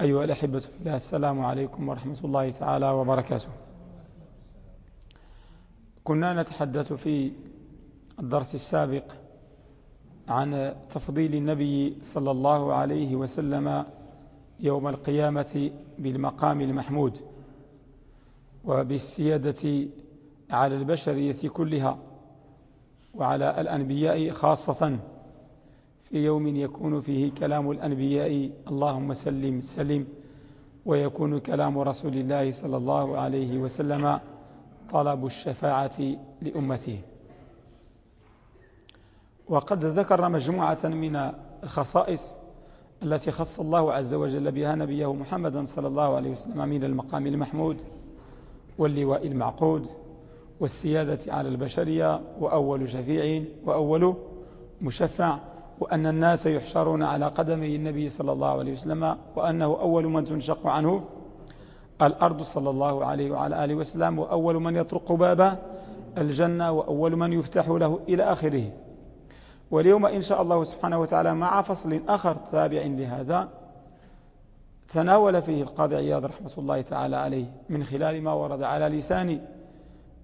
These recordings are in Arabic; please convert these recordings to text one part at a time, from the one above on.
أيها الأحبة في الله السلام عليكم ورحمة الله تعالى وبركاته. كنا نتحدث في الدرس السابق عن تفضيل النبي صلى الله عليه وسلم يوم القيامة بالمقام المحمود وبالسيادة على البشرية كلها وعلى الأنبياء خاصة. في يوم يكون فيه كلام الأنبياء. اللهم سلم سلم. ويكون كلام رسول الله صلى الله عليه وسلم طلب الشفاعة لأمته. وقد ذكرنا مجموعة من الخصائص التي خص الله عز وجل بها نبيه محمدا صلى الله عليه وسلم من المقام المحمود واللواء المعقود والسيادة على البشرية وأول شفيع وأول مشفع. وأن الناس يحشرون على قدمي النبي صلى الله عليه وسلم وأنه أول من تنشق عنه الأرض صلى الله عليه وعلى آله وسلم وأول من يطرق باب الجنة وأول من يفتح له إلى آخره. واليوم إن شاء الله سبحانه وتعالى مع فصل آخر تابع لهذا تناول فيه القاضي عياض رحمة الله تعالى عليه من خلال ما ورد على لسان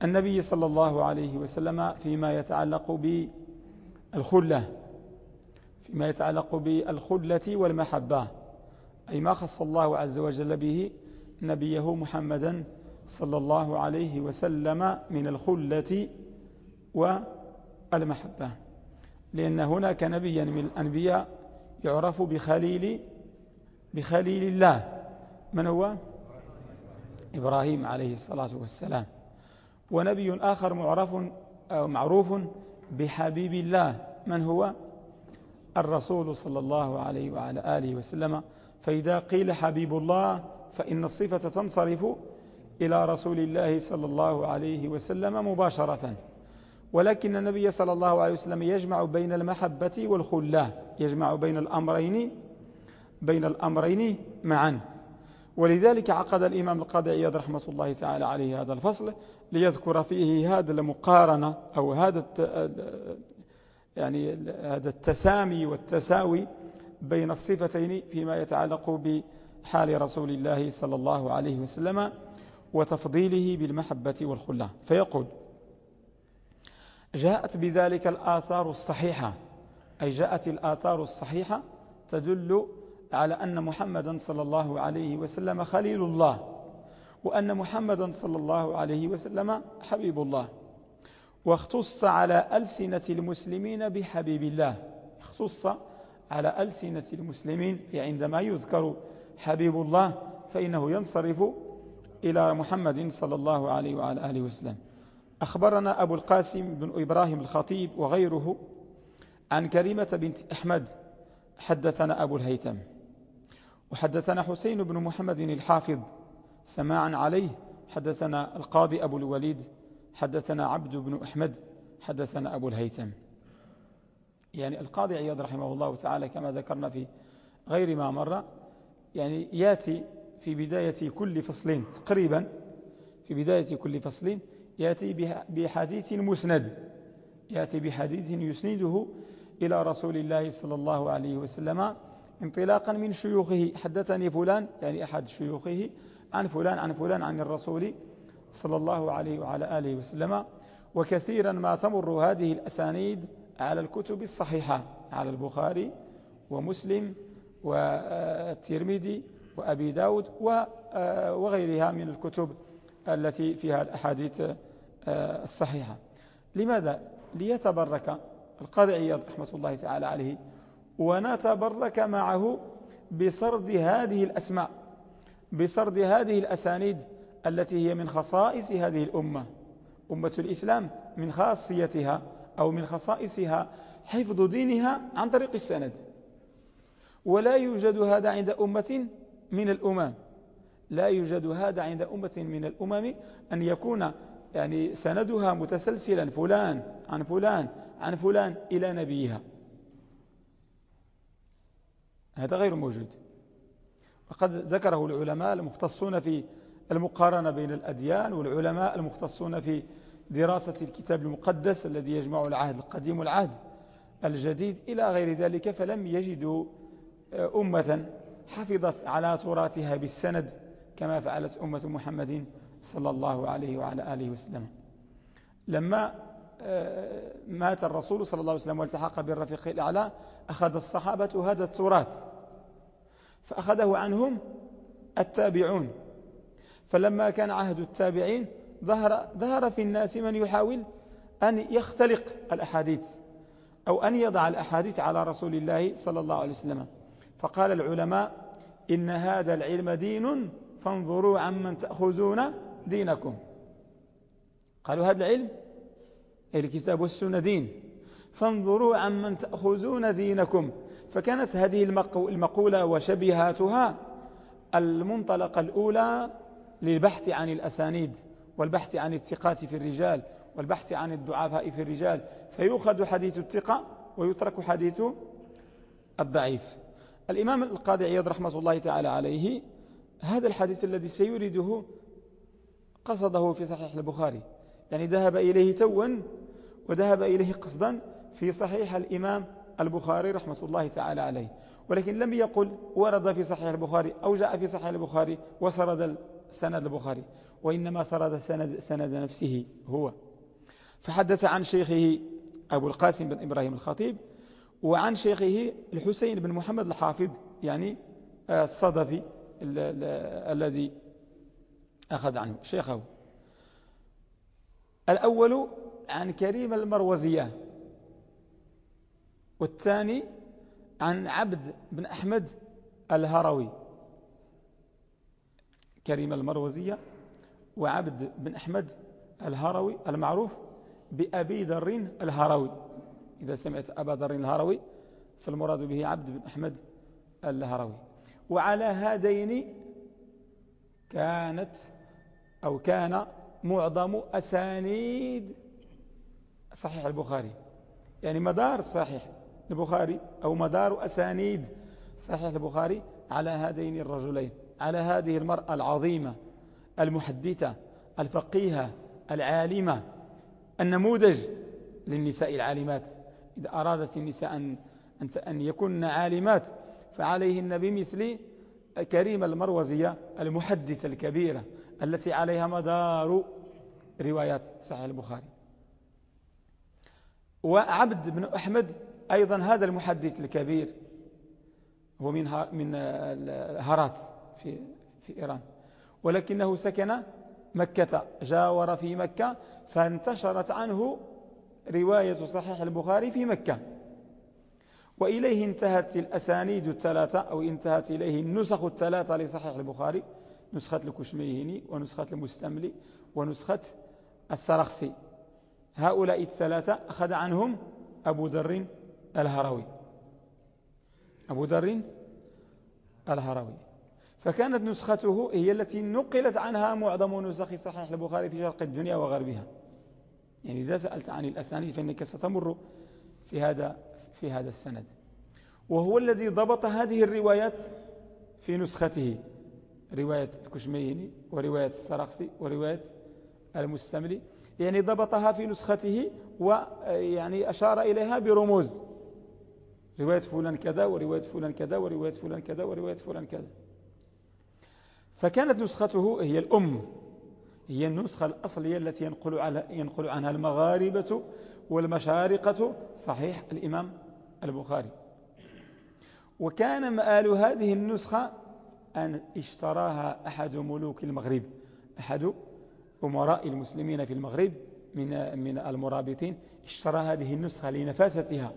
النبي صلى الله عليه وسلم فيما يتعلق بالخلة. فيما يتعلق بالخلة والمحبة أي ما خص الله عز وجل به نبيه محمدا صلى الله عليه وسلم من الخلة والمحبة لأن هناك نبيا من الأنبياء يعرف بخليل بخليل الله من هو؟ إبراهيم عليه الصلاة والسلام ونبي آخر معرف أو معروف بحبيب الله من هو؟ الرسول صلى الله عليه وعلى آله وسلم فإذا قيل حبيب الله فإن الصفة تنصرف إلى رسول الله صلى الله عليه وسلم مباشرة. ولكن النبي صلى الله عليه وسلم يجمع بين المحبة والخلة يجمع بين الأمرين بين الأمرين معا. ولذلك عقد الإمام القاضي عياض رحمة الله تعالى عليه هذا الفصل ليذكر فيه هذا المقارنة أو هذا يعني هذا التسامي والتساوي بين الصفتين فيما يتعلق بحال رسول الله صلى الله عليه وسلم وتفضيله بالمحبة والخلة. فيقول جاءت بذلك الآثار الصحيحة أي جاءت الآثار الصحيحة تدل على أن محمدا صلى الله عليه وسلم خليل الله وأن محمدا صلى الله عليه وسلم حبيب الله. واختص على ألسنة المسلمين بحبيب الله. اختص على ألسنة المسلمين عندما يذكر حبيب الله فإنه ينصرف إلى محمد صلى الله عليه وعلى آله وسلم. أخبرنا أبو القاسم بن إبراهيم الخطيب وغيره عن كريمة بنت أحمد حدثنا أبو الهيتم وحدثنا حسين بن محمد الحافظ سماعا عليه حدثنا القاضي أبو الوليد حدثنا عبد بن أحمد حدثنا أبو الهيثم. يعني القاضي عياض رحمه الله تعالى كما ذكرنا في غير ما مر يعني ياتي في بداية كل فصل تقريبا في بداية كل فصل ياتي بحديث مسند. ياتي بحديث يسنده إلى رسول الله صلى الله عليه وسلم انطلاقا من شيوخه. حدثني فلان يعني أحد شيوخه عن فلان عن فلان عن الرسول. صلى الله عليه وعلى آله وسلم وكثيرا ما تمر هذه الأسانيد على الكتب الصحيحة على البخاري ومسلم والترمذي وأبي داود وغيرها من الكتب التي فيها الأحاديث الصحيحة لماذا؟ ليتبرك القاضي عياض رحمة الله تعالى عليه ونتبرك معه بسرد هذه الأسماء بسرد هذه الأسانيد التي هي من خصائص هذه الأمة أمة الإسلام من خاصيتها أو من خصائصها حفظ دينها عن طريق السند. ولا يوجد هذا عند أمة من الأمم لا يوجد هذا عند أمة من الأمم أن يكون يعني سندها متسلسلا فلان عن فلان عن فلان إلى نبيها. هذا غير موجود. وقد ذكره العلماء المختصون في المقارنة بين الأديان والعلماء المختصون في دراسة الكتاب المقدس الذي يجمع العهد القديم والعهد الجديد. إلى غير ذلك فلم يجدوا آه، أمة حفظت على تراثها بالسند كما فعلت أمة محمد صلى الله عليه وعلى آله وسلم. لما آه، مات الرسول صلى الله عليه وسلم والتحق بالرفيق الأعلى أخذ الصحابة هذا التراث فأخذه عنهم التابعون. فلما كان عهد التابعين ظهر, ظهر في الناس من يحاول أن يختلق الأحاديث أو أن يضع الأحاديث على رسول الله صلى الله عليه وسلم. فقال العلماء إن هذا العلم دين فانظروا عمن تأخذون دينكم. قالوا هذا العلم؟ الكتاب والسنة دين. فانظروا عمن تأخذون دينكم. فكانت هذه المقولة وشبهاتها المنطلقة الأولى للبحث عن الأسانيد والبحث عن الثقات في الرجال والبحث عن الضعفاء في الرجال فيؤخذ حديث الثقة ويترك حديث الضعيف. الإمام القاضي عياض رحمة الله تعالى عليه هذا الحديث الذي سيريده قصده في صحيح البخاري يعني ذهب إليه توا وذهب إليه قصدا في صحيح الإمام البخاري رحمة الله تعالى عليه. ولكن لم يقل ورد في صحيح البخاري أو جاء في صحيح البخاري وسرد سند البخاري وإنما سرد سند, سند نفسه هو. فحدث عن شيخه أبو القاسم بن إبراهيم الخطيب وعن شيخه الحسين بن محمد الحافظ يعني آه، الصدفي الذي أخذ عنه شيخه. الأول عن كريم المروزية والثاني عن عبد بن أحمد الهروي. كريم المروزية وعبد بن أحمد الهروي المعروف بأبي ذر الهروي. إذا سمعت أبا ذر الهروي فالمراد به عبد بن أحمد الهروي. وعلى هذين كانت أو كان معظم أسانيد صحيح البخاري. يعني مدار صحيح البخاري أو مدار أسانيد صحيح البخاري على هذين الرجلين. على هذه المرأة العظيمة المحدثة الفقيهة العالمة. النموذج للنساء العالمات. إذا أرادت النساء أن, أن يكن عالمات فعليهن بمثل كريم المروزية المحدثة الكبيرة التي عليها مدار روايات صحيح البخاري. وعبد بن أحمد أيضا هذا المحدث الكبير. هو من من هرات. في في إيران. ولكنه سكن مكة جاور في مكة فانتشرت عنه رواية صحيح البخاري في مكة. وإليه انتهت الأسانيد الثلاثة أو انتهت إليه النسخ الثلاثة لصحيح البخاري نسخة الكشميهني ونسخة المستملي ونسخة السرخسي. هؤلاء الثلاثة أخذ عنهم أبو ذر الهروي. أبو ذر الهروي. فكانت نسخته هي التي نقلت عنها معظم نسخ صحيح البخاري في شرق الدنيا وغربها. يعني إذا سألت عن الأسانيد فإنك ستمر في هذا في هذا السند. وهو الذي ضبط هذه الروايات في نسخته. رواية الكشميني ورواية السرخسي ورواية المستملي. يعني ضبطها في نسخته ويعني أشار إليها برموز. رواية فلان كذا ورواية فلان كذا ورواية فلان كذا ورواية فلان كذا. فكانت نسخته هي الأم. هي النسخة الأصلية التي ينقل, على ينقل عنها المغاربة والمشارقة. صحيح الإمام البخاري. وكان مآل هذه النسخة أن اشتراها أحد ملوك المغرب أحد أمراء المسلمين في المغرب من من المرابطين. اشترى هذه النسخة لنفاستها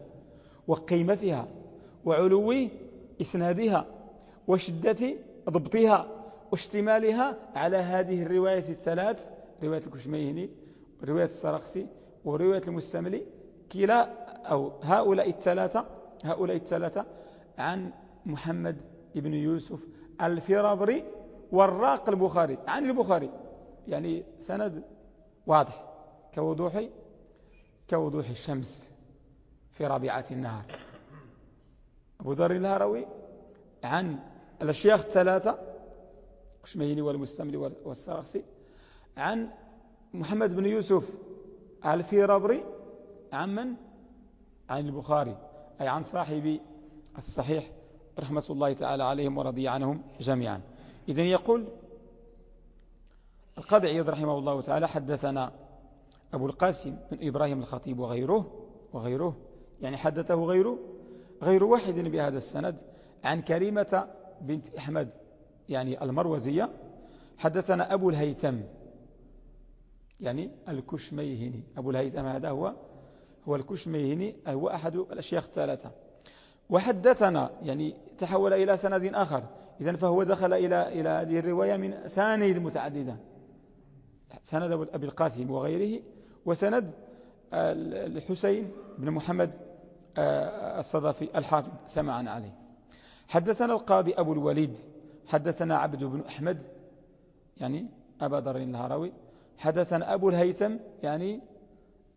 وقيمتها وعلو إسنادها وشدة ضبطها. واشتمالها على هذه الرواية الثلاث رواية الكشميهني ورواية السرخسي ورواية المستملي كلا أو هؤلاء الثلاثة هؤلاء الثلاثة عن محمد بن يوسف الفرابري والراق البخاري عن البخاري يعني سند واضح كوضوح كوضوح الشمس في رابعة النهار. أبو ذر الهروي عن الأشياخ الثلاثة قشميني والمستملي والسرخسي عن محمد بن يوسف الفيرابري عن من؟ عن البخاري أي عن صاحب الصحيح. رحمة الله تعالى عليهم ورضي عنهم جميعا. إذن يقول القاضي عياض رحمه الله تعالى حدثنا أبو القاسم بن إبراهيم الخطيب وغيره وغيره يعني حدثه غيره غير واحد بهذا السند عن كريمة بنت أحمد يعني المروزية. حدثنا أبو الهيتم يعني الكشميهني. أبو الهيثم هذا هو هو الكشميهني هو أحد الأشياخ الثلاثة. وحدثنا يعني تحول إلى سند آخر. إذا فهو دخل إلى إلى هذه الرواية من ساند متعددة. سند أبي القاسم وغيره وسند الحسين بن محمد آه، الصدفي الحافظ سمعا عليه. حدثنا القاضي أبو الوليد حدثنا عبد بن أحمد يعني أبا ذر الهروي حدثنا أبو الهيثم يعني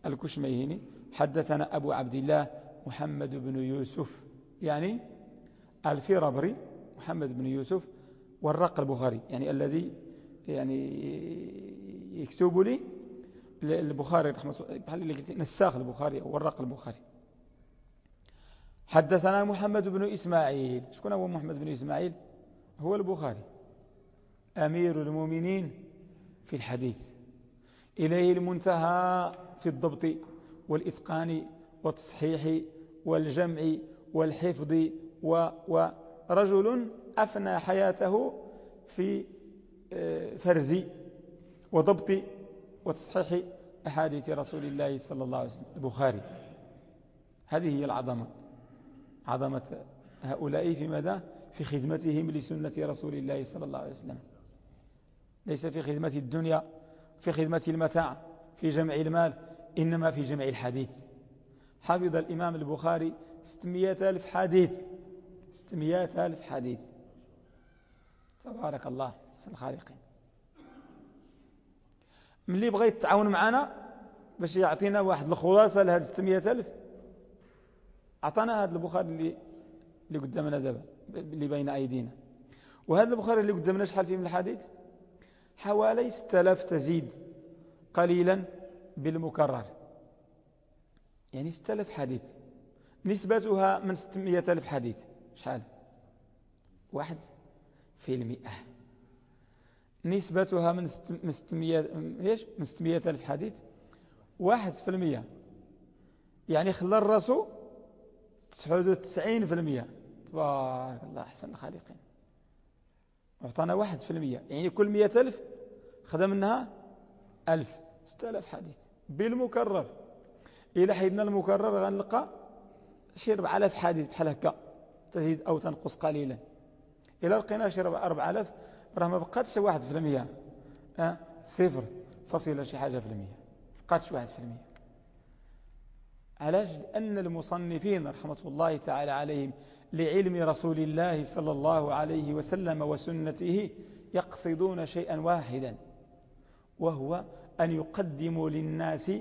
الكشميهني. حدثنا أبو عبد الله محمد بن يوسف يعني الفيربري محمد بن يوسف والرق البخاري يعني الذي يعني يكتب لي البخاري رحمه الله. نساخ البخاري والرق البخاري. حدثنا محمد بن إسماعيل. شكون هو محمد بن إسماعيل؟ هو البخاري. أمير المؤمنين في الحديث. إليه المنتهى في الضبط والإتقان والتصحيح والجمع والحفظ ورجل أفنى حياته في آه، فرز وضبط وتصحيح أحاديث رسول الله صلى الله عليه وسلم. البخاري. هذه هي العظمة. عظمة هؤلاء في ماذا؟ في خدمتهم لسنة رسول الله صلى الله عليه وسلم. ليس في خدمة الدنيا في خدمة المتاع في جمع المال إنما في جمع الحديث. حفظ الإمام البخاري ستمائة ألف حديث. ستمائة ألف حديث. تبارك الله حسن الخالقين. من اللي بغى يتعاون معنا باش يعطينا واحد الخلاصة لهذه ستمائة ألف؟ أعطانا هذا البخاري اللي اللي قدامنا دابا. اللي بين أيدينا. وهذا البخاري اللي قدامنا شحال فيه من الحديث؟ حوالي 6000 تزيد قليلا بالمكرر. يعني 6000 حديث. نسبتها من 600 ألف حديث. شحال؟ واحد في المئة. نسبتها من 600 إيش؟ من 600 ألف حديث. واحد في المئة. يعني خلى الرسول 99 في المئة. تبارك الله أحسن الخالقين. أعطانا واحد في المية. يعني كل مئة ألف خذ منها ألف. ستة ألف حديث. بالمكرر. إلى حيدنا المكرر غنلقى شي ربع ألف حديث بحال هكا. تزيد أو تنقص قليلا. إلى لقينا شي ربع ألف راه ما بقاتش واحد في المية. أه؟ صفر فصيلة شي حاجة في المية. بقاتش واحد في المية. علاش لأن المصنفين رحمة الله تعالى عليهم لعلم رسول الله صلى الله عليه وسلم وسنته يقصدون شيئا واحدا وهو أن يقدموا للناس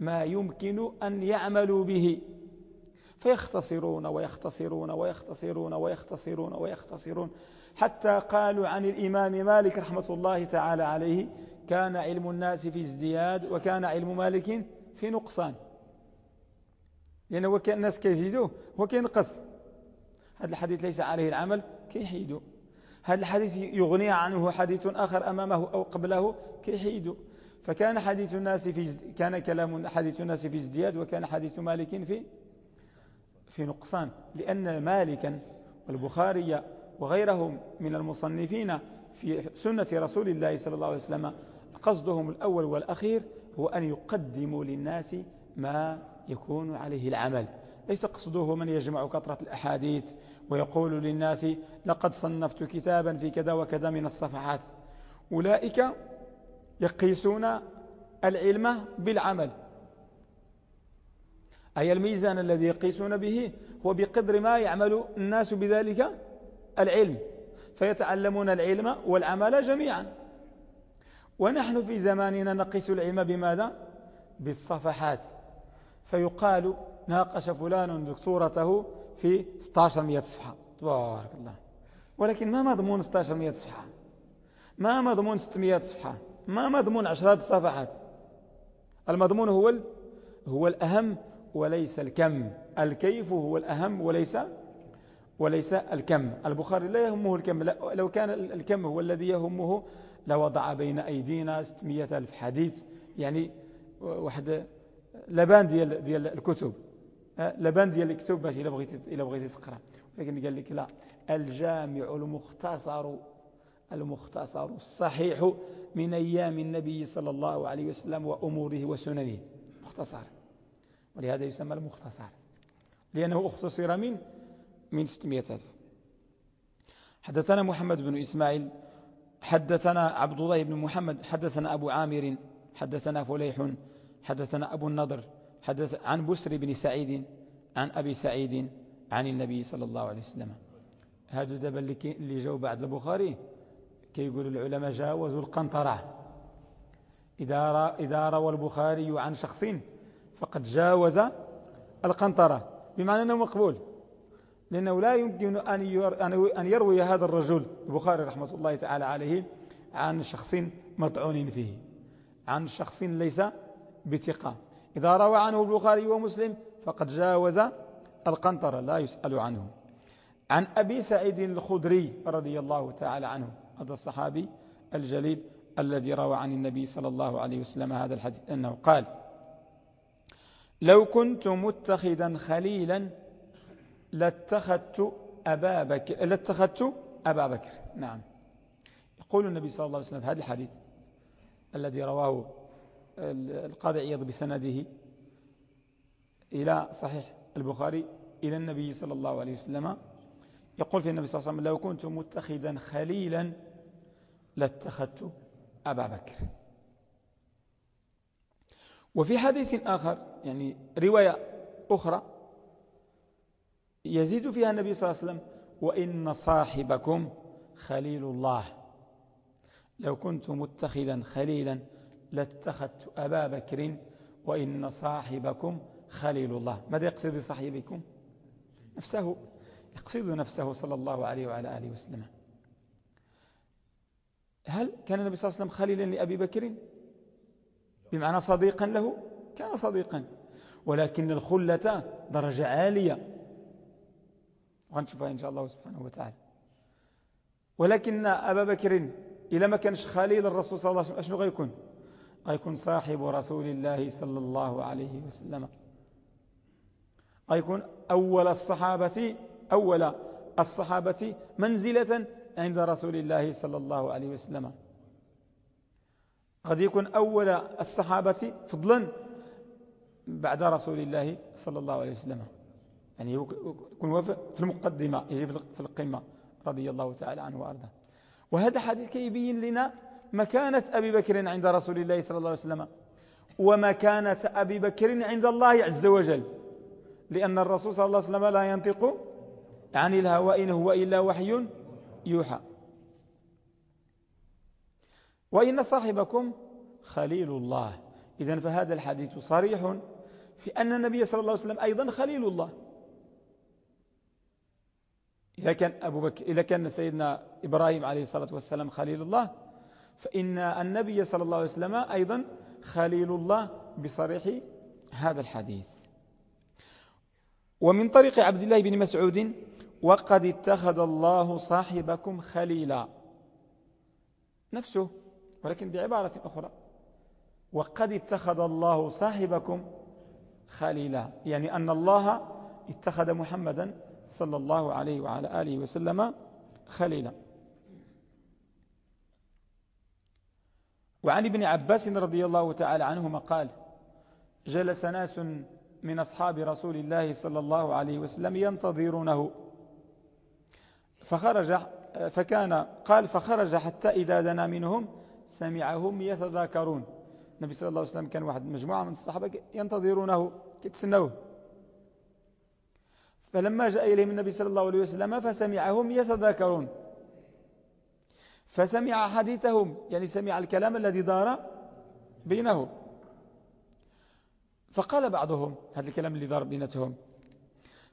ما يمكن أن يعملوا به. فيختصرون ويختصرون ويختصرون ويختصرون ويختصرون. حتى قالوا عن الإمام مالك رحمة الله تعالى عليه كان علم الناس في ازدياد وكان علم مالك في نقصان. لأنه كان الناس كيزيدوه هو كينقص هذا الحديث ليس عليه العمل كيحيدوا. هذا الحديث يغني عنه حديث آخر أمامه أو قبله كيحيدوا. فكان حديث الناس في كان كلام حديث الناس في ازدياد وكان حديث مالك في في نقصان. لأن مالكا والبخاري وغيرهم من المصنفين في سنة رسول الله صلى الله عليه وسلم قصدهم الأول والأخير هو أن يقدموا للناس ما يكون عليه العمل. ليس قصده من يجمع كثرة الأحاديث ويقول للناس لقد صنفت كتابا في كذا وكذا من الصفحات. أولئك يقيسون العلم بالعمل. أي الميزان الذي يقيسون به؟ هو بقدر ما يعمل الناس بذلك العلم. فيتعلمون العلم والعمل جميعا. ونحن في زماننا نقيس العلم بماذا؟ بالصفحات. فيقال ناقش فلان دكتورته في 1600 صفحة. تبارك الله. ولكن ما مضمون 1600 صفحة؟ ما مضمون 600 صفحة؟ ما مضمون عشرات الصفحات؟ المضمون هو هو الأهم وليس الكم. الكيف هو الأهم وليس وليس الكم. البخاري لا يهمه الكم. لو كان الكم هو الذي يهمه لوضع بين أيدينا 600 ألف حديث. يعني واحد لبان ديال, ديال الكتب. لبان ديال الكتب باش إلا بغيتي إلا بغيتي تقرأ. لكن قال لك لا الجامع المختصر المختصر الصحيح من أيام النبي صلى الله عليه وسلم وأموره وسننه. مختصر. ولهذا يسمى المختصر. لأنه اختصر من من 600 ألف. حدثنا محمد بن إسماعيل حدثنا عبد الله بن محمد حدثنا أبو عامر حدثنا فليح حدثنا أبو النضر حدث عن بسر بن سعيد عن أبي سعيد عن النبي صلى الله عليه وسلم. هذا دابا اللي جاوا بعد البخاري كيقول العلماء جاوزوا القنطرة. إذا, إذا روى البخاري عن شخص فقد جاوز القنطرة. بمعنى أنه مقبول. لأنه لا يمكن أن يروي هذا الرجل البخاري رحمة الله تعالى عليه عن شخص مطعون فيه. عن شخص ليس بثقة. إذا روى عنه البخاري ومسلم فقد جاوز القنطرة لا يسأل عنه. عن أبي سعيد الخدري رضي الله تعالى عنه هذا الصحابي الجليل الذي روى عن النبي صلى الله عليه وسلم هذا الحديث أنه قال لو كنت متخذا خليلا لاتخذت أبا بكر لاتخذت أبا بكر نعم. يقول النبي صلى الله عليه وسلم هذا الحديث الذي رواه القاضي عياض بسنده إلى صحيح البخاري إلى النبي صلى الله عليه وسلم. يقول في النبي صلى الله عليه وسلم لو كنت متخذا خليلا لاتخذت أبا بكر. وفي حديث آخر يعني رواية أخرى يزيد فيها النبي صلى الله عليه وسلم وإن صاحبكم خليل الله. لو كنت متخذا خليلا لاتخذت أبا بكر وإن صاحبكم خليل الله. ماذا يقصد بصاحبكم؟ نفسه. يقصد نفسه صلى الله عليه وعلى آله وسلم. هل كان النبي صلى الله عليه وسلم خليلا لأبي بكر؟ بمعنى صديقا له؟ كان صديقا. ولكن الخلة درجة عالية. وغنشوفها إن شاء الله سبحانه وتعالى. ولكن أبا بكر إذا ما كانش خليل الرسول صلى الله عليه وسلم أشنو غيكون؟ غيكون صاحب رسول الله صلى الله عليه وسلم. غيكون أول الصحابة أول الصحابة منزلة عند رسول الله صلى الله عليه وسلم. قد يكون أول الصحابة فضلا بعد رسول الله صلى الله عليه وسلم. يعني يكون في المقدمة يجي في القمة رضي الله تعالى عنه وأرضاه. وهذا حديث كيبين لنا مكانة أبي بكر عند رسول الله صلى الله عليه وسلم ومكانة أبي بكر عند الله عز وجل لأن الرسول صلى الله عليه وسلم لا ينطق عن الهوى إن هو إلا وحي يوحى. وإن صاحبكم خليل الله. إذن فهذا الحديث صريح في أن النبي صلى الله عليه وسلم أيضا خليل الله. إذا كان أبو بكر إذا كان سيدنا إبراهيم عليه الصلاة والسلام خليل الله فإن النبي صلى الله عليه وسلم أيضا خليل الله بصريح هذا الحديث. ومن طريق عبد الله بن مسعود وقد اتخذ الله صاحبكم خليلا. نفسه ولكن بعبارة أخرى. وقد اتخذ الله صاحبكم خليلا. يعني أن الله اتخذ محمدا صلى الله عليه وعلى آله وسلم خليلا. وعن ابن عباس رضي الله تعالى عنهما قال جلس ناس من أصحاب رسول الله صلى الله عليه وسلم ينتظرونه. فخرج فكان قال فخرج حتى إذا دنا منهم سمعهم يتذاكرون. النبي صلى الله عليه وسلم كان واحد مجموعة من الصحابة ينتظرونه يتسنوه فلما جاء إليهم النبي صلى الله عليه وسلم فسمعهم يتذاكرون. فسمع حديثهم يعني سمع الكلام الذي دار بينهم. فقال بعضهم هذا الكلام اللي دار بينتهم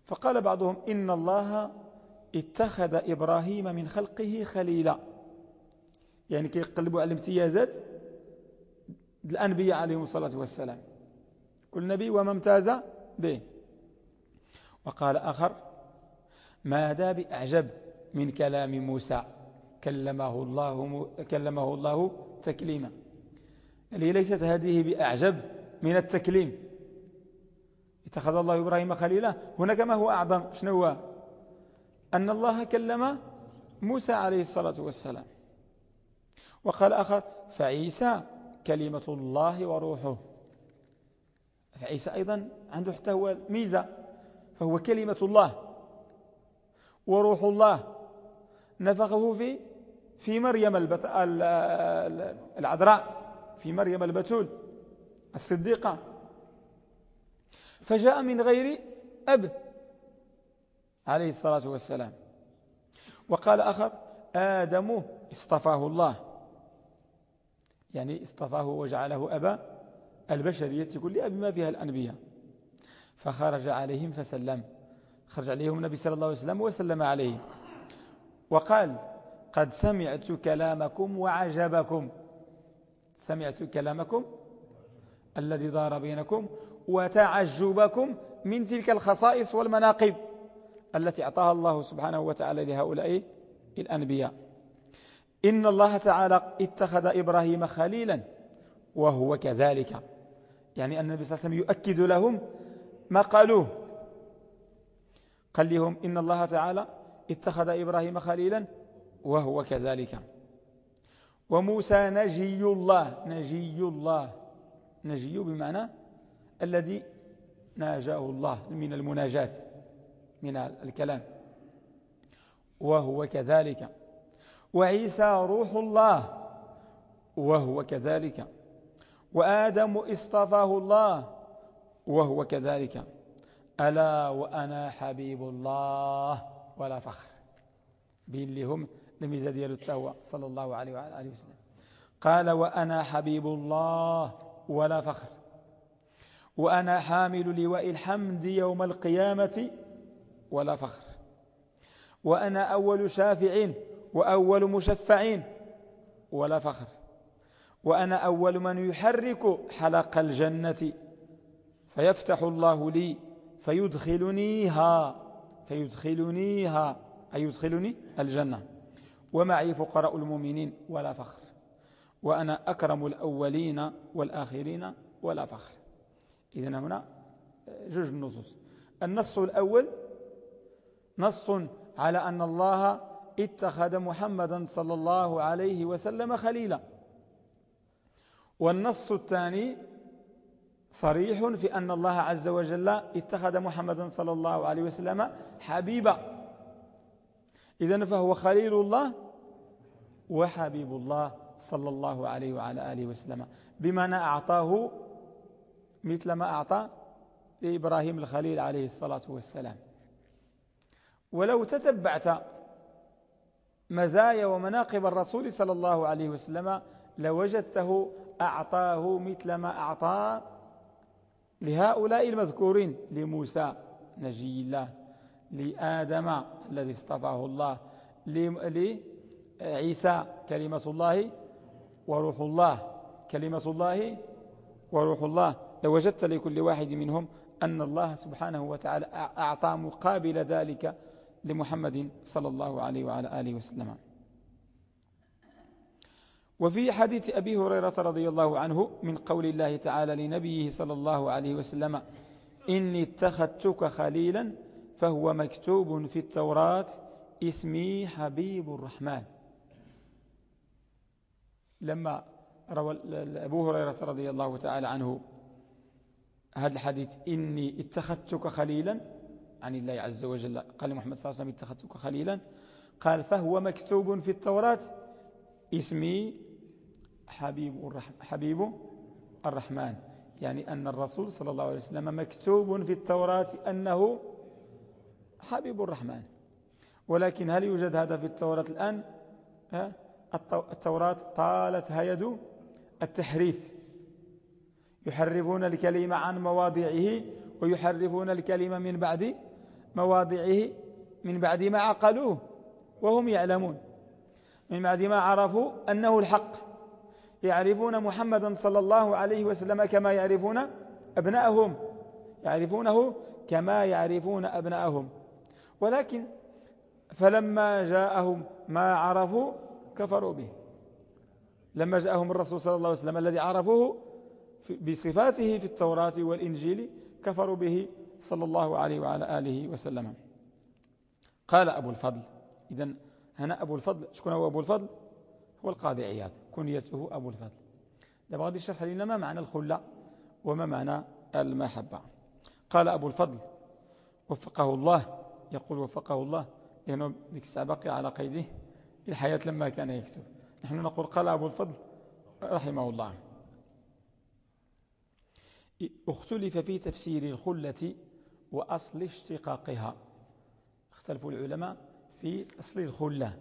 فقال بعضهم إن الله اتخذ إبراهيم من خلقه خليلا. يعني كيقلبوا على الامتيازات الأنبياء عليهم الصلاة والسلام. كل نبي وما امتاز به. وقال آخر ماذا بأعجب من كلام موسى. كلمه الله, كلمه الله تكليما. اللي ليست هذه بأعجب من التكليم. اتخذ الله إبراهيم خليلا. هناك ما هو أعظم؟ شنو هو؟ أن الله كلم موسى عليه الصلاة والسلام. وقال آخر فعيسى كلمة الله وروحه. فعيسى أيضا عنده حتى هو ميزة فهو كلمة الله وروح الله. نفخه في في مريم العذراء في مريم البتول الصديقة. فجاء من غير أب عليه الصلاة والسلام وقال آخر آدم اصطفاه الله. يعني اصطفاه وجعله أبا البشرية كل أب ما فيها الأنبياء؟ فخرج عليهم فسلم. خرج عليهم النبي صلى الله عليه وسلم وسلم عليه. وقال قد سمعت كلامكم وعجبكم. سمعت كلامكم الذي دار بينكم وتعجبكم من تلك الخصائص والمناقب التي أعطاها الله سبحانه وتعالى لهؤلاء الأنبياء. إن الله تعالى اتخذ إبراهيم خليلا وهو كذلك. يعني أن النبي صلى الله عليه وسلم يؤكد لهم ما قالوه. قال لهم إن الله تعالى اتخذ إبراهيم خليلا وهو كذلك. وموسى نجي الله نجي الله. نجي بمعنى الذي ناجاه الله من المناجات من الكلام. وهو كذلك. وعيسى روح الله. وهو كذلك. وآدم اصطفاه الله. وهو كذلك. ألا وأنا حبيب الله؟ ولا فخر. بين لهم لم يزد التوى صلى الله عليه وعلى آله وسلم. قال وأنا حبيب الله ولا فخر. وأنا حامل لواء الحمد يوم القيامة ولا فخر. وأنا أول شافع وأول مشفع ولا فخر. وأنا أول من يحرك حلق الجنة فيفتح الله لي فيدخلنيها فيدخلنيها أي يدخلني؟ الجنة. ومعي فقراء المؤمنين ولا فخر. وأنا أكرم الأولين والآخرين ولا فخر. إذا هنا جوج النصوص. النص الأول نص على أن الله اتخذ محمدا صلى الله عليه وسلم خليلا. والنص الثاني صريح في أن الله عز وجل اتخذ محمدا صلى الله عليه وسلم حبيبا. إذا فهو خليل الله وحبيب الله صلى الله عليه وعلى آله وسلم. بمعنى أعطاه مثل ما أعطى لإبراهيم الخليل عليه الصلاة والسلام. ولو تتبعت مزايا ومناقب الرسول صلى الله عليه وسلم لوجدته أعطاه مثل ما أعطى لهؤلاء المذكورين لموسى نجي الله. لآدم الذي اصطفاه الله لعيسى كلمة الله وروح الله كلمة الله وروح الله. لوجدت لكل واحد منهم أن الله سبحانه وتعالى أعطى مقابل ذلك لمحمد صلى الله عليه وعلى آله وسلم. وفي حديث أبي هريرة رضي الله عنه من قول الله تعالى لنبيه صلى الله عليه وسلم إني اتخذتك خليلا فهو مكتوب في التوراة اسمي حبيب الرحمن. لما روى أبو هريرة رضي الله تعالى عنه هذا الحديث إني اتخذتك خليلا عن الله عز وجل. قال محمد صلى الله عليه وسلم اتخذتك خليلا. قال فهو مكتوب في التوراة اسمي حبيب, الرحم حبيب الرحمن. يعني أن الرسول صلى الله عليه وسلم مكتوب في التوراة أنه حبيب الرحمن. ولكن هل يوجد هذا في التوراة الآن؟ التوراة طالت هيد التحريف. يحرفون الكلمة عن مواضعه ويحرفون الكلمة من بعد مواضعه من بعد ما عقلوه وهم يعلمون. من بعد ما عرفوا أنه الحق. يعرفون محمدا صلى الله عليه وسلم كما يعرفون أبنائهم يعرفونه كما يعرفون أبنائهم ولكن فلما جاءهم ما عرفوا كفروا به. لما جاءهم الرسول صلى الله عليه وسلم الذي عرفوه بصفاته في التوراة والإنجيل كفروا به صلى الله عليه وعلى آله وسلم. قال أبو الفضل إذن هنا أبو الفضل شكون هو أبو الفضل؟ هو القاضي عياض كنيته أبو الفضل. دابا غادي يشرح لنا ما معنى الخلة وما معنى المحبة. قال أبو الفضل وفقه الله يقول وفقه الله لأنه ذيك الساعة باقي على قيده الحياة لما كان يكتب نحن نقول قال أبو الفضل رحمه الله. اختلف في تفسير الخلة وأصل اشتقاقها. اختلفوا العلماء في أصل الخلة.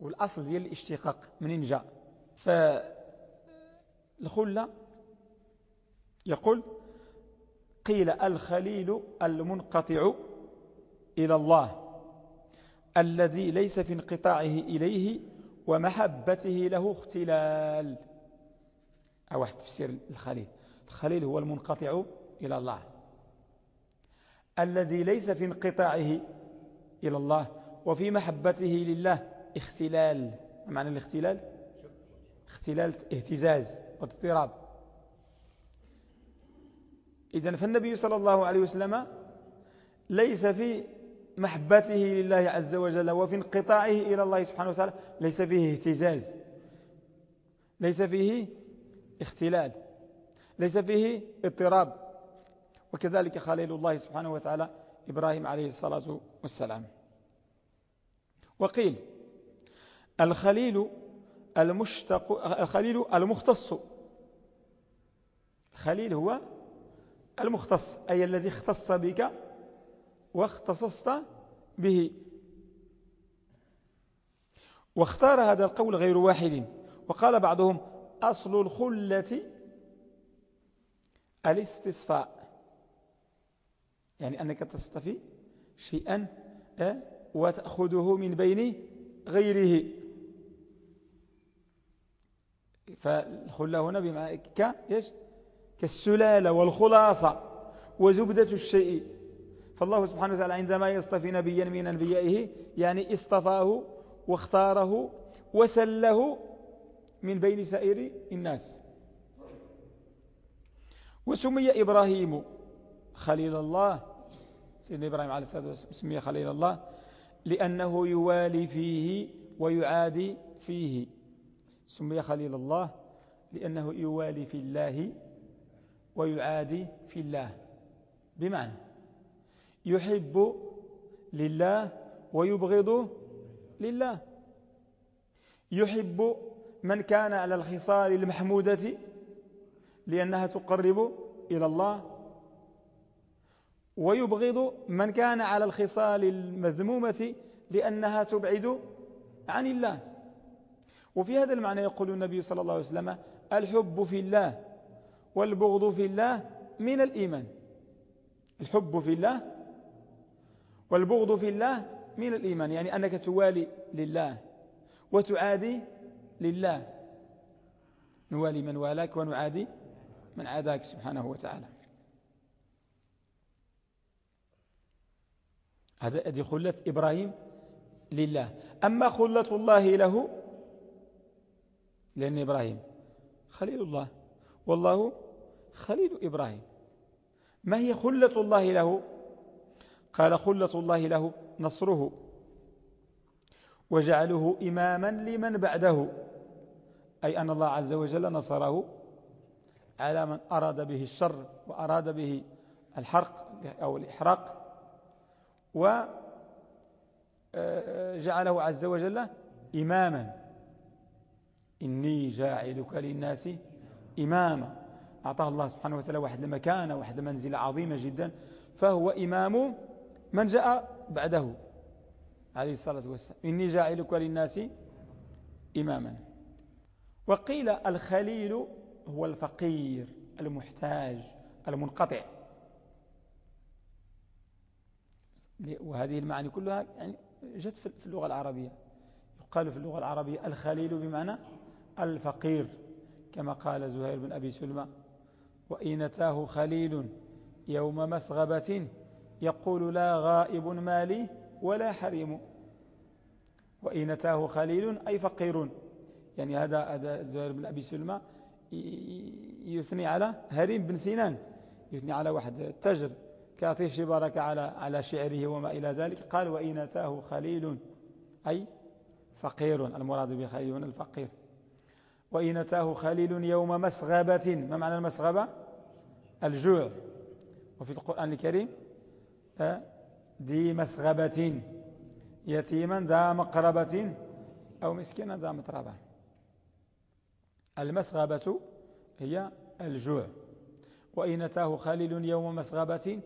والأصل ديال الاشتقاق منين جاء؟ فالخلة يقول قيل الخليل المنقطع إلى الله الذي ليس في انقطاعه إليه ومحبته له اختلال. أو واحد تفسير الخليل. الخليل هو المنقطع إلى الله. الذي ليس في انقطاعه إلى الله وفي محبته لله اختلال. معنى الاختلال؟ اختلال اهتزاز واضطراب. إذن فالنبي صلى الله عليه وسلم ليس في محبته لله عز وجل وفي انقطاعه إلى الله سبحانه وتعالى ليس فيه اهتزاز ليس فيه اختلال ليس فيه اضطراب. وكذلك خليل الله سبحانه وتعالى إبراهيم عليه الصلاة والسلام. وقيل الخليل المشتق الخليل المختص. الخليل هو المختص أي الذي اختص بك واختصصت به. واختار هذا القول غير واحد. وقال بعضهم أصل الخلة الاستصفاء يعني أنك تصطفي شيئا آه، وتأخذه من بين غيره. فالخلة هنا بمعنى ك إيش؟ كالسلالة والخلاصة وزبدة الشيء. فالله سبحانه وتعالى عندما يصطفي نبيا من أنبيائه يعني اصطفاه واختاره وسله من بين سائر الناس. وسمي إبراهيم خليل الله. سيدنا إبراهيم عليه الصلاة والسلام سمي خليل الله لأنه يوالي فيه ويعادي فيه. سمي خليل الله لأنه يوالي في الله ويعادي في الله. بمعنى يحب لله ويبغض لله. يحب من كان على الخصال المحمودة لأنها تقرب إلى الله. ويبغض من كان على الخصال المذمومة لأنها تبعد عن الله. وفي هذا المعنى يقول النبي صلى الله عليه وسلم الحب في الله. والبغض في الله من الإيمان. الحب في الله والبغض في الله من الإيمان يعني أنك توالي لله وتعادي لله. نوالي من والاك ونعادي من عاداك سبحانه وتعالى. هذه خلة إبراهيم لله. أما خلة الله له لأن إبراهيم خليل الله. والله خليل إبراهيم. ما هي خلة الله له؟ قال خلة الله له نصره. وجعله إماما لمن بعده. أي أن الله عز وجل نصره على من أراد به الشر وأراد به الحرق أو الإحراق. وجعله عز وجل إماما. إني جاعلك للناس إماما. أعطاه الله سبحانه وتعالى واحد المكانة واحد المنزلة عظيمة جدا. فهو إمام من جاء بعده عليه الصلاة والسلام. إني جاعلك للناس إماما. وقيل الخليل هو الفقير المحتاج المنقطع. وهذه المعاني كلها يعني جت في اللغة العربية. يقال في اللغة العربية الخليل بمعنى الفقير كما قال زهير بن أبي سلمى وإنتاه خليل يوم مسغبة يقول لا غائب مالي ولا حريم. وإنتاه خليل أي فقير. يعني هذا هذا زهير بن أبي سلمى يثني على هريم بن سنان يثني على واحد تجر كاعطيه شبارك على على شعره وما إلى ذلك. قال وإن أتاه خليل أي فقير. المراد بخليل الفقير. وإن أتاه خليل يوم مسغبة. ما معنى المسغبة؟ الجوع. وفي القرآن الكريم ذي مسغبة. يتيما ذا مقربة أو مسكينا ذا مطربة. المسغبة هي الجوع. وإن أتاه خليل يوم مسغبة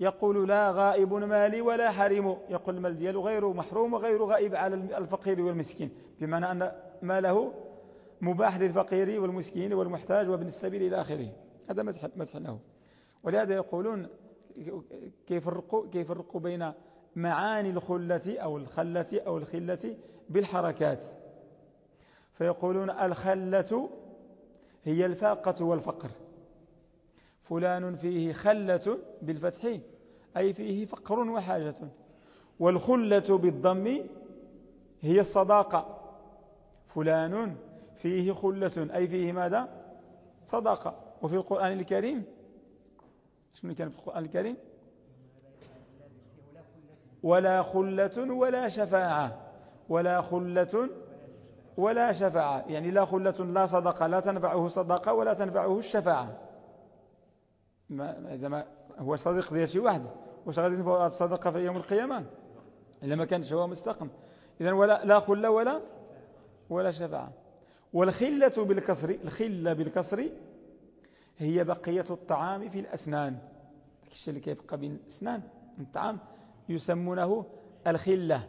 يقول لا غائب مالي ولا حريم. يقول المال دياله غير محروم وغير غائب على الفقير والمسكين. بمعنى أن ماله مباح للفقير والمسكين والمحتاج وابن السبيل إلى آخره. هذا مدح, مدح له. ولهذا يقولون كيف كيف الرقوا بين معاني الخلة أو الخلة أو الخلة بالحركات. فيقولون الخلة هي الفاقة والفقر. فلان فيه خلة بالفتح أي فيه فقر وحاجة. والخلة بالضم هي الصداقة. فلان فيه خلة أي فيه ماذا؟ صداقة وفي القرآن الكريم؟ شنو كان في القرآن الكريم؟ ولا خلة ولا شفاعة. ولا خلة ولا شفاعة. يعني لا خلة لا صدقة لا تنفعه صدقة ولا تنفعه الشفاعة. ما إذا ما هو صديق ديال شي واحد. واش غادي ينفعوا الصدقة في يوم القيامة؟ إلا ما كانش هو مستقم. إذا ولا لا خلة ولا ولا شفاعة. والخلة بالكسر الخلة بالكسر هي بقية الطعام في الأسنان. الشيء اللي كيبقى بين الأسنان من الطعام يسمونه الخلة.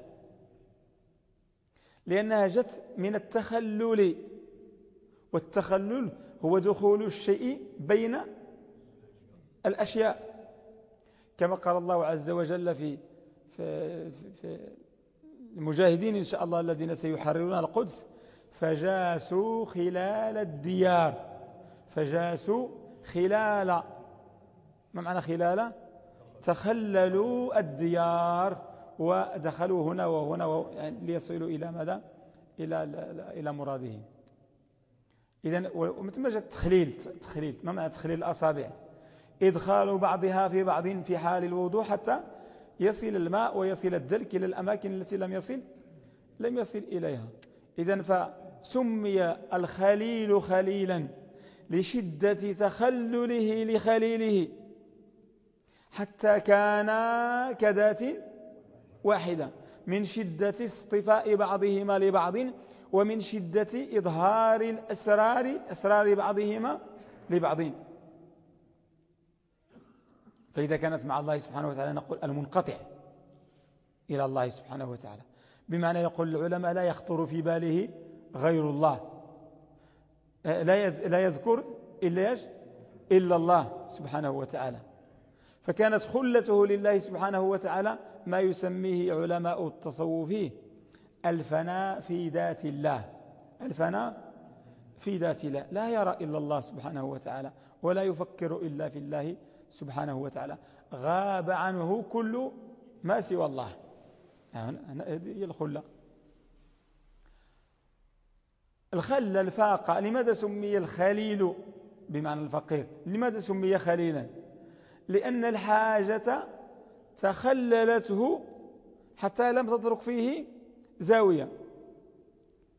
لأنها جت من التخلل والتخلل هو دخول الشيء بين الأشياء. كما قال الله عز وجل في, في, في المجاهدين إن شاء الله الذين سيحررون القدس فجاسوا خلال الديار. فجاسوا خلال ما معنى خلال؟ تخللوا الديار ودخلوا هنا وهنا يعني ليصلوا إلى ماذا؟ إلى, إلى مرادهم. إذن ومثل ما جاء التخليل تخليل ما معنى تخليل الأصابع؟ إدخال بعضها في بعض في حال الوضوء حتى يصل الماء ويصل الدلك إلى الأماكن التي لم يصل لم يصل إليها. إذن فسمي الخليل خليلا لشدة تخلله لخليله حتى كان كذات واحدة من شدة اصطفاء بعضهما لبعض ومن شدة إظهار الأسرار أسرار بعضهما لبعض. فإذا كانت مع الله سبحانه وتعالى نقول المنقطع إلى الله سبحانه وتعالى بمعنى يقول العلماء لا يخطر في باله غير الله. لا يذكر إلا, إلا الله سبحانه وتعالى. فكانت خلته لله سبحانه وتعالى ما يسميه علماء التصوف الفناء في ذات الله. الفناء في ذات الله. لا يرى إلا الله سبحانه وتعالى ولا يفكر إلا في الله سبحانه وتعالى. غاب عنه كل ما سوى الله. هذه هي الخلة. الخل الفاقة لماذا سمي الخليل بمعنى الفقير؟ لماذا سمي خليلا؟ لأن الحاجة تخللته حتى لم تترك فيه زاوية.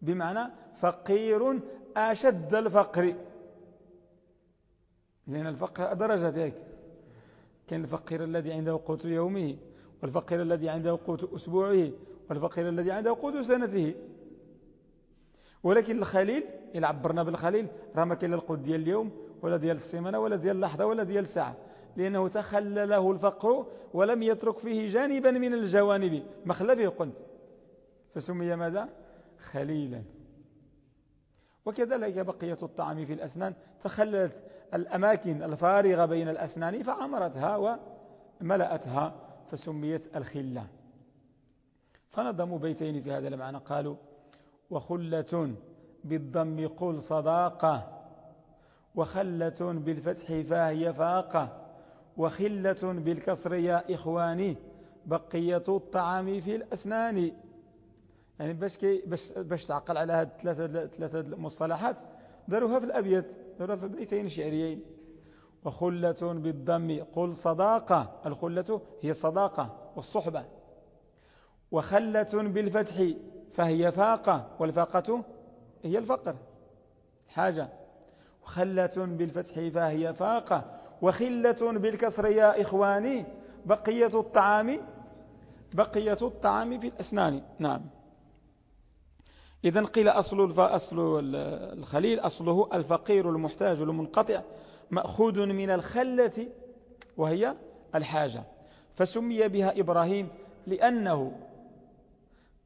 بمعنى فقير أشد الفقر. لأن الفقر درجة هيك. كان الفقير الذي عنده قوت يومه والفقير الذي عنده قوت أسبوعه والفقير الذي عنده قوت سنته. ولكن الخليل إلا عبرنا بالخليل راه ما كاين القوت ديال اليوم ولا ديال السيمانة ولا ديال اللحظة ولا ديال الساعة. لأنه تخلله الفقر ولم يترك فيه جانبا من الجوانب. ما خلى فيه قلت. فسمي ماذا؟ خليلا. وكذلك بقية الطعام في الأسنان. تخللت الأماكن الفارغة بين الأسنان فعمرتها وملأتها فسميت الخلة. فنظموا بيتين في هذا المعنى. قالوا وخلة بالضم قل صداقة وخلة بالفتح فاهي فاقة وخلة بالكسر يا إخواني بقية الطعام في الأسنان. يعني باش كي باش باش تعقل على هاد ثلاثة ثلاثة المصطلحات داروها في الابيات داروها في بيتين شعريين. وخلة بالضم قل صداقة الخلة هي الصداقة والصحبة. وخلة بالفتح فهي فاقة والفاقة هي الفقر. حاجة. وخلة بالفتح فهي فاقة وخلة بالكسر يا إخواني بقية الطعام بقية الطعام في الأسنان. نعم. إذا قيل أصل, أصل الخليل أصله الفقير المحتاج المنقطع مأخوذ من الخلة وهي الحاجة. فسمي بها إبراهيم لأنه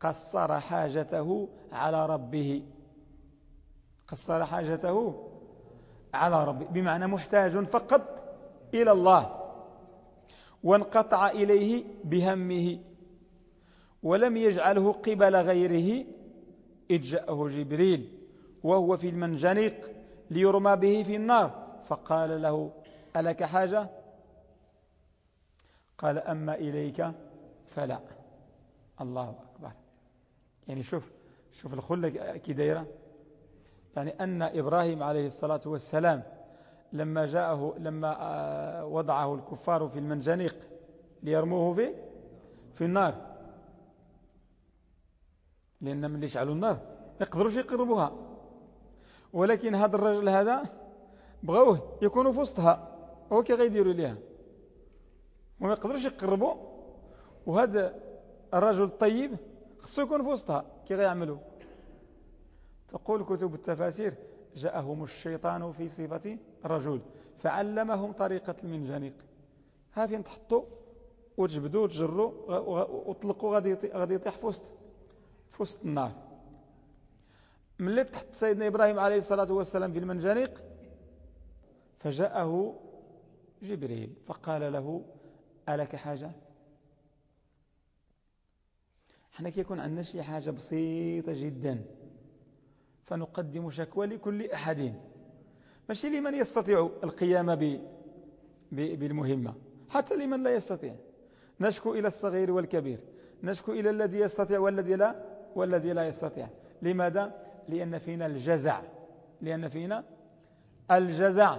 قصر حاجته على ربه. قصر حاجته على ربه بمعنى محتاج فقط إلى الله وانقطع إليه بهمه ولم يجعله قبل غيره إذ جاءه جبريل وهو في المنجنيق ليرمى به في النار فقال له ألك حاجة؟ قال أما إليك فلا. الله أكبر. يعني شوف شوف الخلة كي دايرة. يعني أن إبراهيم عليه الصلاة والسلام لما جاءه لما آه، وضعه الكفار في المنجنيق ليرموه في في النار. لأن من يشعلوا النار ما يقدروش يقربوها. ولكن هذا الرجل هذا بغوه يكونوا في وسطها. هو كي غيديروا ليها وما يقدروش يقربوا. وهذا الرجل الطيب خصو يكون في وسطها. كي غيعملوا؟ تقول كتب التفاسير جاءهم الشيطان في صفة رجل فعلمهم طريقة المنجنيق. ها فين تحطوا؟ وتجبدوا وتجروا وطلقوا غادي يطيح في وسط في وسط النار. ملي تحت سيدنا إبراهيم عليه الصلاة والسلام في المنجنيق؟ فجاءه جبريل فقال له ألك حاجة؟ إحنا كيكون عندنا شي حاجة بسيطة جدا. فنقدم شكوى لكل أحد. ماشي لمن يستطيع القيام بالمهمة. حتى لمن لا يستطيع. نشكو إلى الصغير والكبير. نشكو إلى الذي يستطيع والذي لا والذي لا يستطيع. لماذا؟ لأن فينا الجزع. لأن فينا الجزع.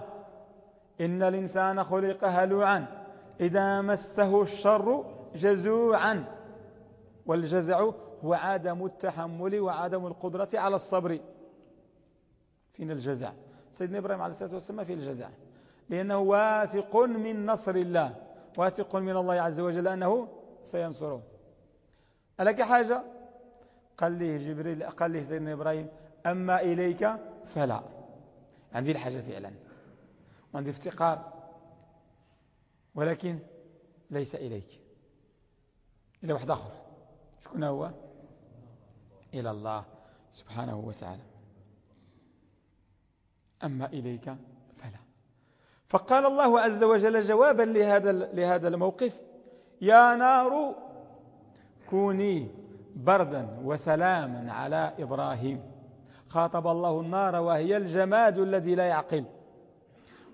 إن الإنسان خلق هلوعا. إذا مسه الشر جزوعا. والجزع هو عدم التحمل وعدم القدرة على الصبر. فينا الجزع؟ سيدنا إبراهيم عليه الصلاة والسلام في الجزع. لأنه واثق من نصر الله واثق من الله عز وجل أنه سينصره. ألك حاجة؟ قال له جبريل قال له سيدنا إبراهيم أما إليك فلا. عندي الحاجة فعلا. وعندي افتقار. ولكن ليس إليك إلى واحد آخر. شكون هو؟ إلى الله سبحانه وتعالى. أما إليك فلا. فقال الله عز وجل جوابا لهذا لهذا الموقف يا نار كوني بردا وسلاما على إبراهيم. خاطب الله النار وهي الجماد الذي لا يعقل.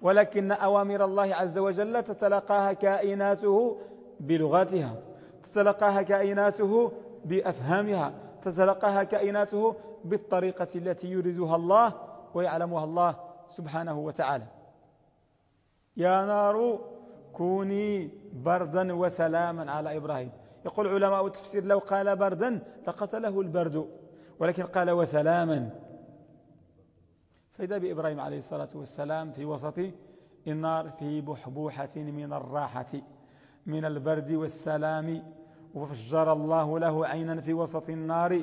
ولكن أوامر الله عز وجل تتلقاها كائناته بلغتها. تتلقاها كائناته بأفهامها تتلقاها كائناته بالطريقة التي يريدها الله ويعلمها الله سبحانه وتعالى. يا نار كوني بردا وسلاما على إبراهيم. يقول علماء التفسير لو قال بردا لقتله البرد ولكن قال وسلاما. فإذا بإبراهيم عليه الصلاة والسلام في وسط النار في بحبوحة من الراحة من البرد والسلام وفجر الله له عينا في وسط النار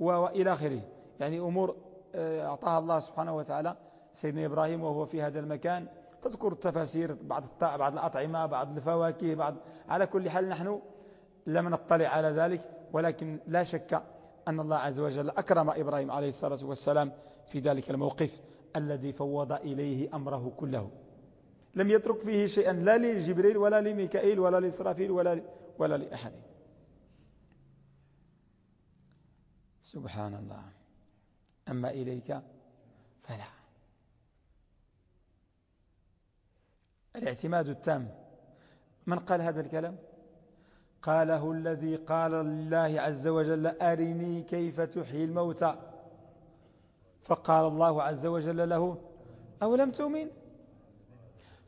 وإلى آخره. يعني أمور آه، أعطاها الله سبحانه وتعالى سيدنا إبراهيم وهو في هذا المكان. تذكر التفاسير بعض بعض الأطعمة بعض الفواكه بعض على كل حال نحن لم نطلع على ذلك ولكن لا شك أن الله عز وجل أكرم إبراهيم عليه الصلاة والسلام في ذلك الموقف الذي فوض إليه أمره كله. لم يترك فيه شيئا لا لجبريل ولا لميكائيل ولا لإسرافيل ولا, ولا لأحد. سبحان الله. أما إليك فلا. الاعتماد التام. من قال هذا الكلام؟ قاله الذي قال لله عز وجل أرني كيف تحيي الموتى. فقال الله عز وجل له أولم تؤمن؟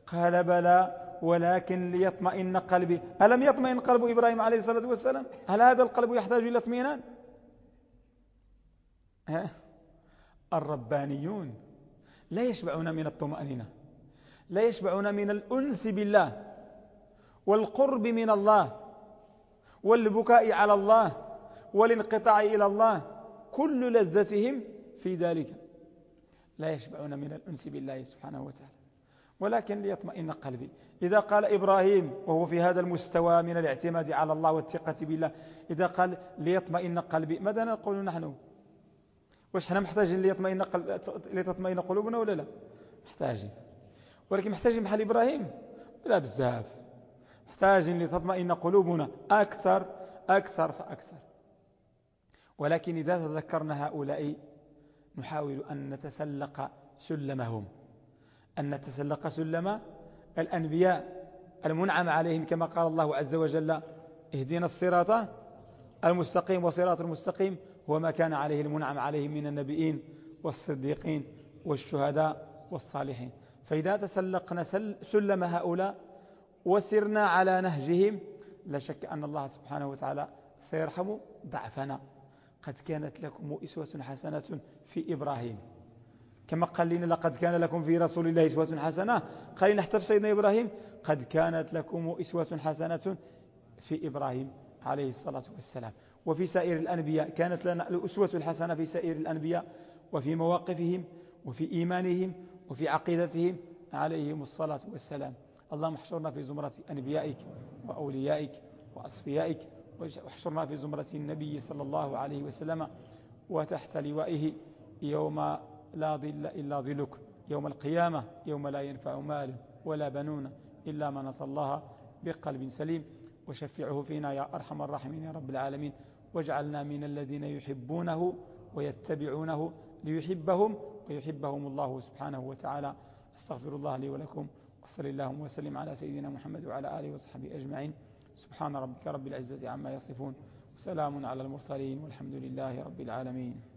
قال بلى ولكن ليطمئن قلبي. ألم يطمئن قلب إبراهيم عليه الصلاة والسلام؟ هل هذا القلب يحتاج إلى اطمئنان؟ الربانيون. لا يشبعون من الطمأنينة. لا يشبعون من الأنس بالله والقرب من الله والبكاء على الله والانقطاع إلى الله. كل لذتهم في ذلك. لا يشبعون من الأنس بالله سبحانه وتعالى. ولكن ليطمئن قلبي. إذا قال إبراهيم وهو في هذا المستوى من الاعتماد على الله والثقة بالله إذا قال ليطمئن قلبي ماذا نقول نحن؟ واش إحنا محتاجين ليطمئن لتطمئن قلوبنا ولا لا؟ محتاجين. ولكن محتاجين بحال إبراهيم؟ لا بزاف. محتاجين لتطمئن قلوبنا أكثر أكثر فأكثر. ولكن إذا تذكرنا هؤلاء نحاول أن نتسلق سلمهم. أن نتسلق سلم الأنبياء المنعم عليهم كما قال الله عز وجل اهدنا الصراط المستقيم وصراط المستقيم. هو ما كان عليه المنعم عليهم من النبيين والصديقين والشهداء والصالحين. فإذا تسلقنا سلم هؤلاء وسرنا على نهجهم لا شك أن الله سبحانه وتعالى سيرحم ضعفنا. قد كانت لكم إسوة حسنة في إبراهيم. كما قال لنا لقد كان لكم في رسول الله إسوة حسنة. قال لنا حتى في سيدنا إبراهيم. قد كانت لكم إسوة حسنة في إبراهيم عليه الصلاة والسلام. وفي سائر الأنبياء. كانت لنا الأسوة الحسنة في سائر الأنبياء وفي مواقفهم وفي إيمانهم وفي عقيدتهم. عليهم الصلاة والسلام. اللهم احشرنا في زمرة أنبيائك وأوليائك وأصفيائك واحشرنا في زمرة النبي صلى الله عليه وسلم وتحت لوائه يوم لا ظل إلا ظلك يوم القيامة يوم لا ينفع مال ولا بنون إلا من أتى الله بقلب سليم. وشفعه فينا يا أرحم الراحمين يا رب العالمين. واجعلنا من الذين يحبونه ويتبعونه ليحبهم ويحبهم الله سبحانه وتعالى. أستغفر الله لي ولكم وصل اللهم وسلم على سيدنا محمد وعلى آله وصحبه أجمعين. سبحان ربك رب العزة عما يصفون وسلام على المرسلين والحمد لله رب العالمين.